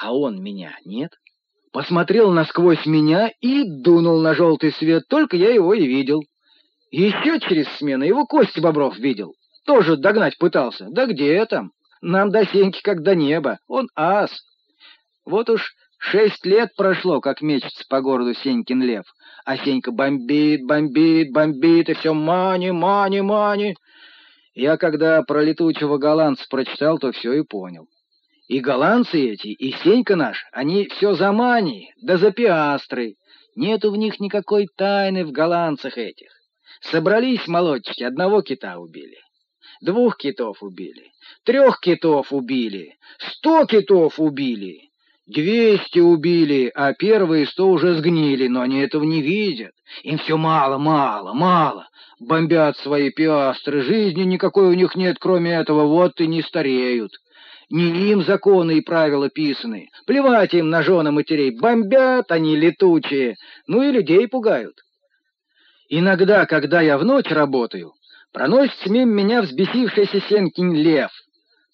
А он меня нет. Посмотрел насквозь меня и дунул на желтый свет, только я его и видел. Еще через смену его Костя Бобров видел. Тоже догнать пытался. Да где там? Нам до Сеньки как до неба. Он ас. Вот уж шесть лет прошло, как мечется по городу Сенькин лев. А Сенька бомбит, бомбит, бомбит, и все мани, мани, мани. Я когда про летучего голландца прочитал, то все и понял. И голландцы эти, и Сенька наш, они все за мани, да за пиастры. Нету в них никакой тайны в голландцах этих. Собрались молодчики, одного кита убили. Двух китов убили. Трех китов убили. Сто китов убили. Двести убили, а первые сто уже сгнили, но они этого не видят. Им все мало, мало, мало. Бомбят свои пиастры, жизни никакой у них нет, кроме этого, вот и не стареют. Не им законы и правила писаны. Плевать им на жены матерей. Бомбят они летучие. Ну и людей пугают. Иногда, когда я в ночь работаю, проносится мимо меня взбесившийся Сенкин лев.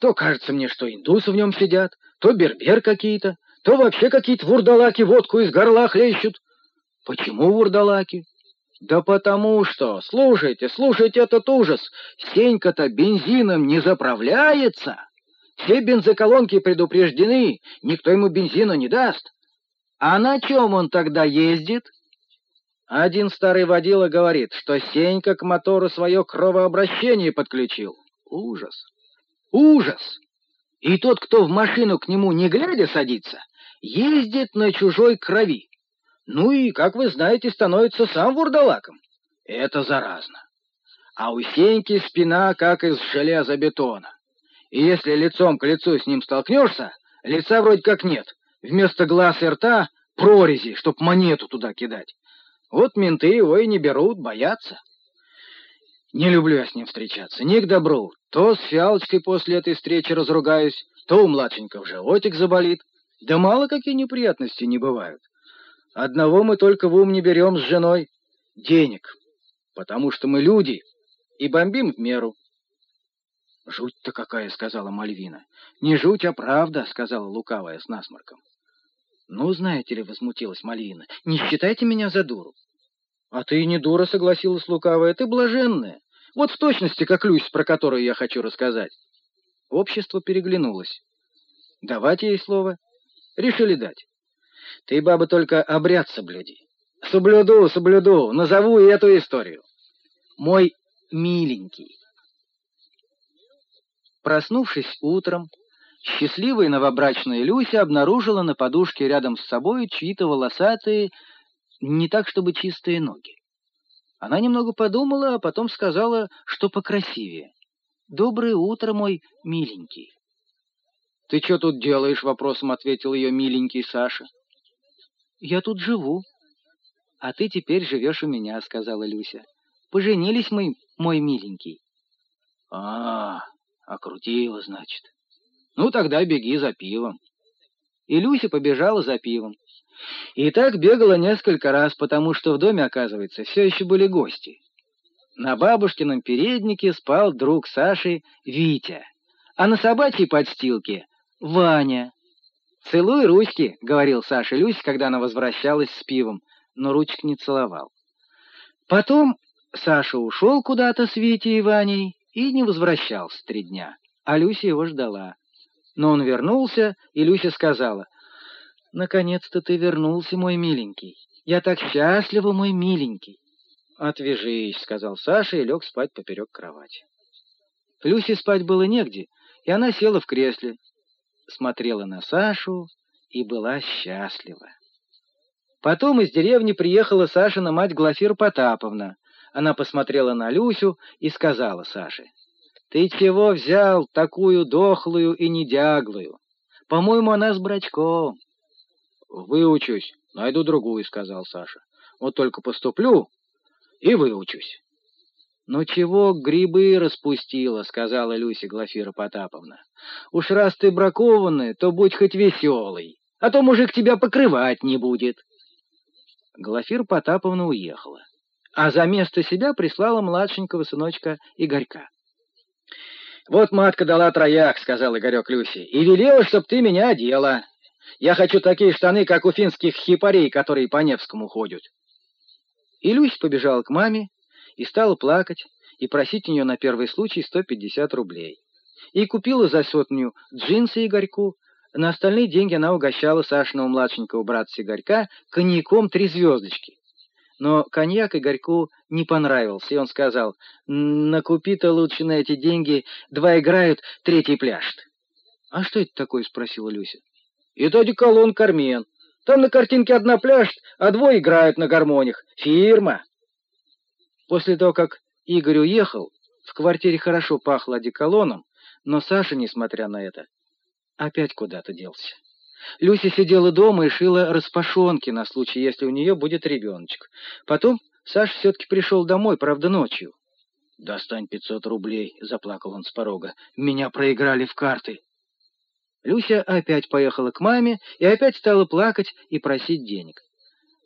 То кажется мне, что индусы в нем сидят, то бербер какие-то, то вообще какие-то вурдалаки водку из горла хлещут. Почему вурдалаки? Да потому что, слушайте, слушайте этот ужас, Сенька-то бензином не заправляется. Все бензоколонки предупреждены, никто ему бензина не даст. А на чем он тогда ездит? Один старый водила говорит, что Сенька к мотору свое кровообращение подключил. Ужас! Ужас! И тот, кто в машину к нему не глядя садится, ездит на чужой крови. Ну и, как вы знаете, становится сам вурдалаком. Это заразно. А у Сеньки спина как из железобетона и если лицом к лицу с ним столкнешься, лица вроде как нет. Вместо глаз и рта — прорези, чтоб монету туда кидать. Вот менты его и не берут, боятся. Не люблю я с ним встречаться, не к добру. То с фиалочкой после этой встречи разругаюсь, то у младшенького животик заболит. Да мало какие неприятности не бывают. Одного мы только в ум не берем с женой — денег, потому что мы люди и бомбим в меру. «Жуть-то какая!» — сказала Мальвина. «Не жуть, а правда!» — сказала лукавая с насморком. «Ну, знаете ли, — возмутилась Мальвина, — не считайте меня за дуру». «А ты не дура», — согласилась лукавая, — «ты блаженная. Вот в точности, как Люсь, про которую я хочу рассказать». Общество переглянулось. «Давать ей слово?» «Решили дать. Ты, баба, только обряд соблюди». «Соблюду, соблюду, назову и эту историю. Мой миленький». Проснувшись утром, счастливая новобрачная Люся обнаружила на подушке рядом с собой чьи-то волосатые, не так чтобы чистые ноги. Она немного подумала, а потом сказала, что покрасивее. «Доброе утро, мой миленький». «Ты что тут делаешь?» — вопросом ответил ее миленький Саша. «Я тут живу». «А ты теперь живешь у меня», — сказала Люся. «Поженились мы, мой миленький». «А-а-а!» Окрутила, значит. Ну, тогда беги за пивом. И Люся побежала за пивом. И так бегала несколько раз, потому что в доме, оказывается, все еще были гости. На бабушкином переднике спал друг Саши Витя, а на собачьей подстилке — Ваня. «Целуй ручки», — говорил Саша Люсь, когда она возвращалась с пивом, но ручек не целовал. Потом Саша ушел куда-то с Витей и Ваней, и не возвращался три дня, а Люся его ждала. Но он вернулся, и Люся сказала, «Наконец-то ты вернулся, мой миленький. Я так счастлива, мой миленький». «Отвяжись», — сказал Саша и лег спать поперек кровати. Люсе спать было негде, и она села в кресле, смотрела на Сашу и была счастлива. Потом из деревни приехала Сашина мать Глафира Потаповна, она посмотрела на Люсю и сказала Саше, «Ты чего взял такую дохлую и недяглую? По-моему, она с брачком». «Выучусь, найду другую», — сказал Саша. «Вот только поступлю и выучусь». «Ну чего грибы распустила?» — сказала Люся Глафира Потаповна. «Уж раз ты бракованный, то будь хоть веселый, а то мужик тебя покрывать не будет». Глафира Потаповна уехала а за место себя прислала младшенького сыночка Игорька. «Вот матка дала трояк», — сказал Игорек Люси, — «и велела, чтоб ты меня одела. Я хочу такие штаны, как у финских хипарей, которые по Невскому ходят. И Люсь побежала к маме и стала плакать и просить у нее на первый случай 150 рублей. И купила за сотню джинсы Игорьку, на остальные деньги она угощала Сашиного младшенького брата Игорька коньяком «Три звездочки». Но коньяк Игорьку не понравился, и он сказал, «Накупи-то лучше на эти деньги, два играют, третий пляшет». «А что это такое?» — спросила Люся. «Это одеколон Кармен. Там на картинке одна пляшет, а двое играют на гармониях. Фирма». После того, как Игорь уехал, в квартире хорошо пахло одеколоном, но Саша, несмотря на это, опять куда-то делся. Люся сидела дома и шила распашонки на случай, если у нее будет ребеночек. Потом Саша все-таки пришел домой, правда, ночью. «Достань пятьсот рублей», — заплакал он с порога. «Меня проиграли в карты». Люся опять поехала к маме и опять стала плакать и просить денег.